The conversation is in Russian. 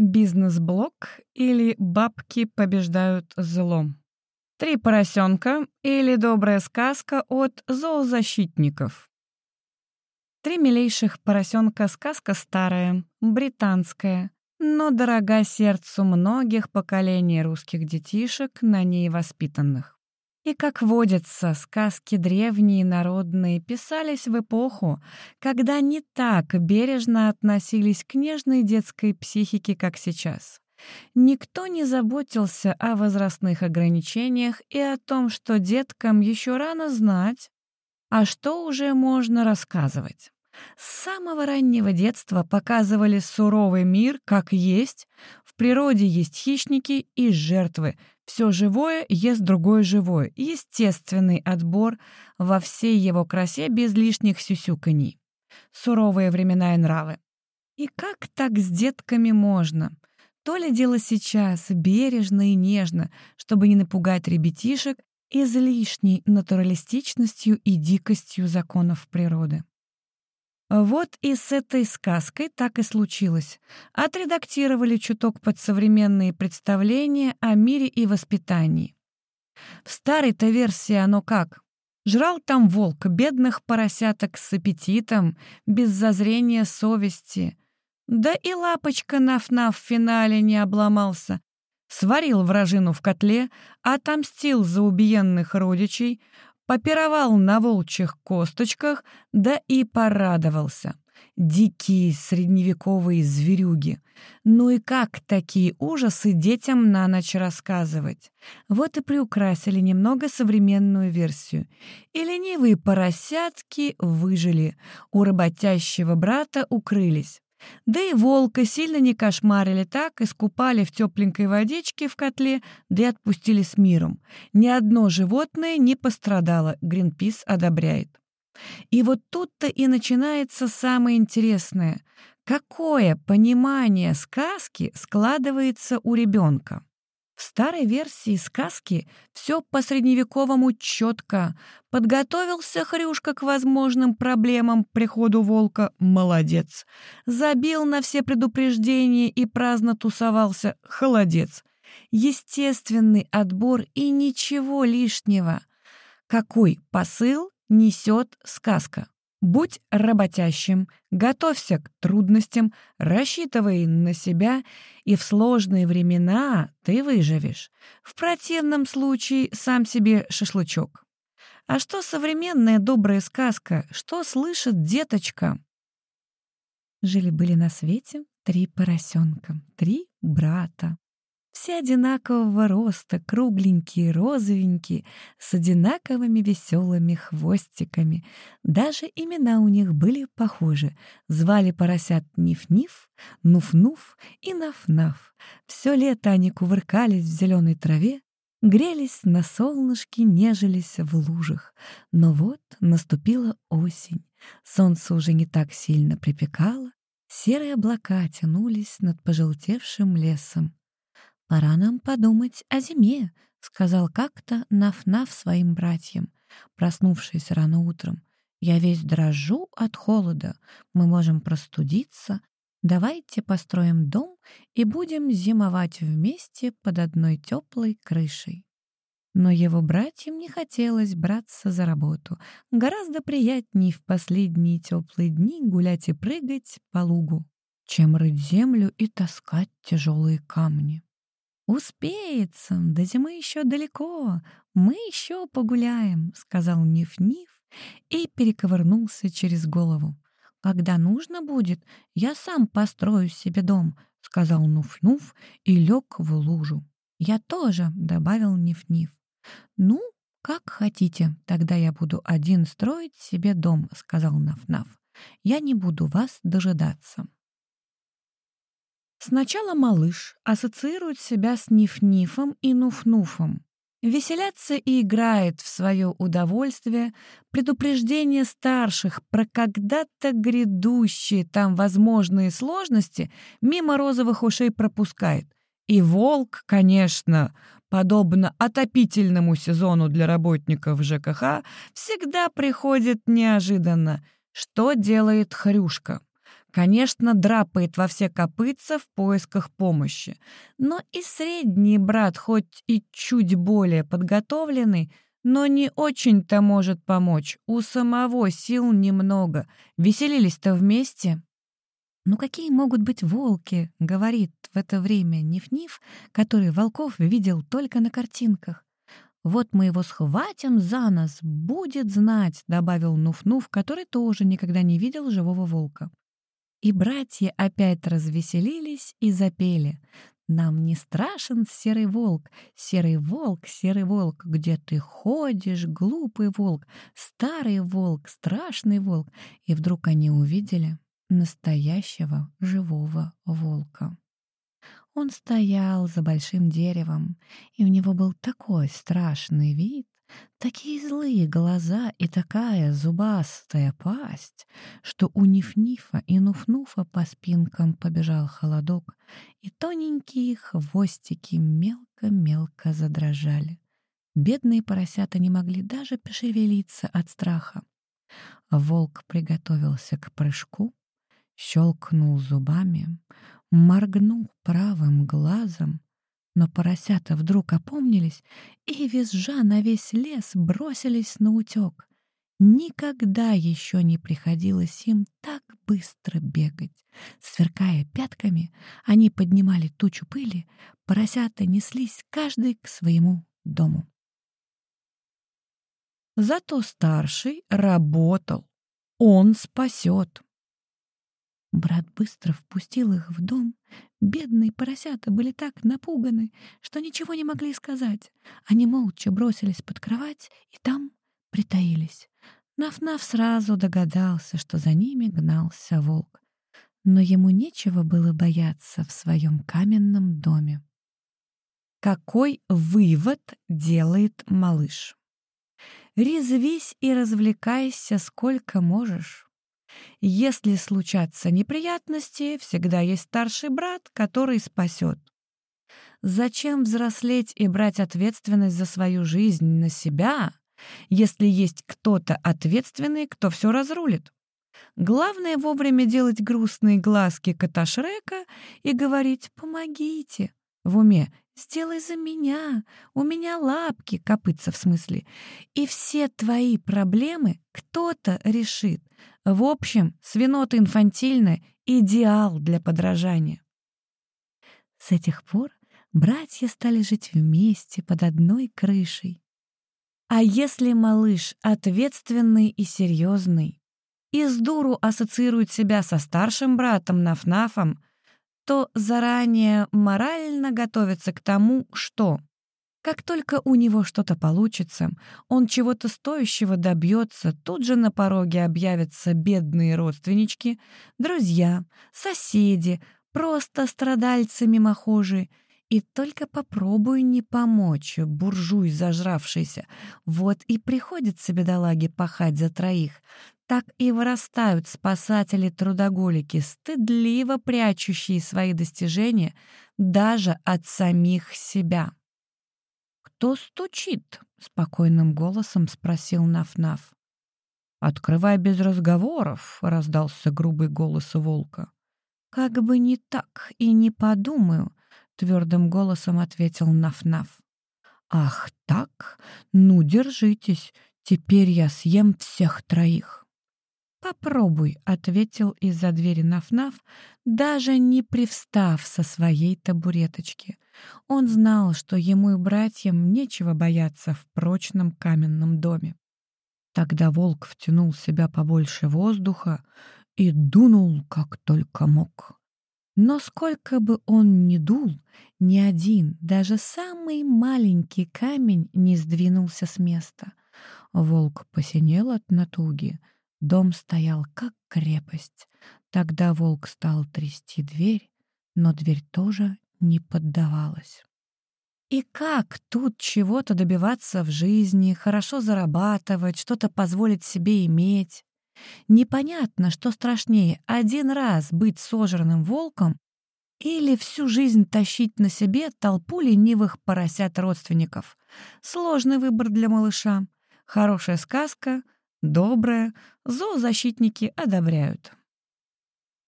Бизнес-блог или бабки побеждают злом. Три поросенка или добрая сказка от зоозащитников. Три милейших поросенка сказка старая, британская, но дорога сердцу многих поколений русских детишек, на ней воспитанных. И, как водится, сказки древние народные писались в эпоху, когда не так бережно относились к нежной детской психике, как сейчас. Никто не заботился о возрастных ограничениях и о том, что деткам еще рано знать, а что уже можно рассказывать. С самого раннего детства показывали суровый мир как есть, в природе есть хищники и жертвы, все живое ест другое живое, естественный отбор во всей его красе без лишних сюсюканий. Суровые времена и нравы. И как так с детками можно? То ли дело сейчас, бережно и нежно, чтобы не напугать ребятишек излишней натуралистичностью и дикостью законов природы. Вот и с этой сказкой так и случилось. Отредактировали чуток под современные представления о мире и воспитании. В старой-то версии оно как? Жрал там волк бедных поросяток с аппетитом, без зазрения совести. Да и лапочка наф-наф в финале не обломался. Сварил вражину в котле, отомстил за убиенных родичей, попировал на волчьих косточках, да и порадовался. Дикие средневековые зверюги. Ну и как такие ужасы детям на ночь рассказывать? Вот и приукрасили немного современную версию. И ленивые поросятки выжили, у работящего брата укрылись. Да и волка сильно не кошмарили так, искупали в тепленькой водичке в котле, да и отпустили с миром. Ни одно животное не пострадало, Гринпис одобряет. И вот тут-то и начинается самое интересное. Какое понимание сказки складывается у ребенка? В старой версии сказки все по-средневековому четко. Подготовился Хрюшка к возможным проблемам приходу волка. Молодец. Забил на все предупреждения и праздно тусовался. Холодец. Естественный отбор и ничего лишнего. Какой посыл несет сказка? Будь работящим, готовься к трудностям, рассчитывай на себя, и в сложные времена ты выживешь. В противном случае сам себе шашлычок. А что современная добрая сказка? Что слышит деточка? Жили-были на свете три поросенка, три брата. Все одинакового роста, кругленькие, розовенькие, с одинаковыми веселыми хвостиками. Даже имена у них были похожи. Звали поросят Ниф-Ниф, Нуф-Нуф и Наф-Наф. Все лето они кувыркались в зеленой траве, грелись на солнышке, нежились в лужах. Но вот наступила осень. Солнце уже не так сильно припекало, серые облака тянулись над пожелтевшим лесом. «Пора нам подумать о зиме», — сказал как-то Наф-Наф своим братьям, проснувшись рано утром. «Я весь дрожу от холода. Мы можем простудиться. Давайте построим дом и будем зимовать вместе под одной теплой крышей». Но его братьям не хотелось браться за работу. Гораздо приятнее в последние теплые дни гулять и прыгать по лугу, чем рыть землю и таскать тяжелые камни. «Успеется, до зимы еще далеко, мы еще погуляем», — сказал Ниф-Ниф и перековырнулся через голову. «Когда нужно будет, я сам построю себе дом», — сказал Нуф-Нуф и лег в лужу. «Я тоже», — добавил Ниф-Ниф. «Ну, как хотите, тогда я буду один строить себе дом», — сказал Наф-Наф. «Я не буду вас дожидаться». Сначала малыш ассоциирует себя с Ниф-Нифом и Нуф-Нуфом. Веселятся и играет в свое удовольствие, предупреждение старших про когда-то грядущие там возможные сложности мимо розовых ушей пропускает. И волк, конечно, подобно отопительному сезону для работников ЖКХ, всегда приходит неожиданно. Что делает Хрюшка? Конечно, драпает во все копытца в поисках помощи. Но и средний брат, хоть и чуть более подготовленный, но не очень-то может помочь. У самого сил немного. Веселились-то вместе. «Ну какие могут быть волки?» — говорит в это время Ниф-Ниф, который волков видел только на картинках. «Вот мы его схватим за нос, будет знать», — добавил Нуф-Нуф, который тоже никогда не видел живого волка. И братья опять развеселились и запели. «Нам не страшен серый волк, серый волк, серый волк, где ты ходишь, глупый волк, старый волк, страшный волк». И вдруг они увидели настоящего живого волка. Он стоял за большим деревом, и у него был такой страшный вид, такие злые глаза и такая зубастая пасть, что у Ниф-Нифа и Нуф-Нуфа по спинкам побежал холодок, и тоненькие хвостики мелко-мелко задрожали. Бедные поросята не могли даже пошевелиться от страха. Волк приготовился к прыжку, щелкнул зубами, моргнул правым глазом, но поросята вдруг опомнились и, визжа на весь лес, бросились на утек. Никогда еще не приходилось им так быстро бегать. Сверкая пятками, они поднимали тучу пыли, поросята неслись каждый к своему дому. Зато старший работал. Он спасет. Брат быстро впустил их в дом. Бедные поросята были так напуганы, что ничего не могли сказать. Они молча бросились под кровать и там притаились. Наф-Наф сразу догадался, что за ними гнался волк. Но ему нечего было бояться в своем каменном доме. Какой вывод делает малыш? Резвись и развлекайся сколько можешь. Если случатся неприятности, всегда есть старший брат, который спасет. Зачем взрослеть и брать ответственность за свою жизнь на себя, если есть кто-то ответственный, кто все разрулит? Главное вовремя делать грустные глазки кота Шрека и говорить «помогите» в уме «сделай за меня, у меня лапки», копытца в смысле, и все твои проблемы кто-то решит. В общем, свинота инфантильная — идеал для подражания. С этих пор братья стали жить вместе под одной крышей. А если малыш ответственный и серьезный, и с дуру ассоциирует себя со старшим братом Нафнафом, то заранее морально готовится к тому, что как только у него что-то получится, он чего-то стоящего добьется, тут же на пороге объявятся бедные родственнички, друзья, соседи, просто страдальцы мимохожие. И только попробуй не помочь, буржуй зажравшийся. Вот и приходится бедолаге пахать за троих. Так и вырастают спасатели-трудоголики, стыдливо прячущие свои достижения даже от самих себя. «Кто стучит?» — спокойным голосом спросил Наф-Наф. «Открывай без разговоров», — раздался грубый голос волка. «Как бы не так и не подумаю», — твердым голосом ответил Наф-Наф. «Ах так? Ну, держитесь, теперь я съем всех троих». «Попробуй», — ответил из-за двери Наф-Наф, даже не привстав со своей табуреточки. Он знал, что ему и братьям нечего бояться в прочном каменном доме. Тогда волк втянул в себя побольше воздуха и дунул, как только мог. Но сколько бы он ни дул, ни один, даже самый маленький камень не сдвинулся с места. Волк посинел от натуги — Дом стоял как крепость. Тогда волк стал трясти дверь, но дверь тоже не поддавалась. И как тут чего-то добиваться в жизни, хорошо зарабатывать, что-то позволить себе иметь? Непонятно, что страшнее — один раз быть сожранным волком или всю жизнь тащить на себе толпу ленивых поросят-родственников. Сложный выбор для малыша. Хорошая сказка — доброе, зоозащитники одобряют.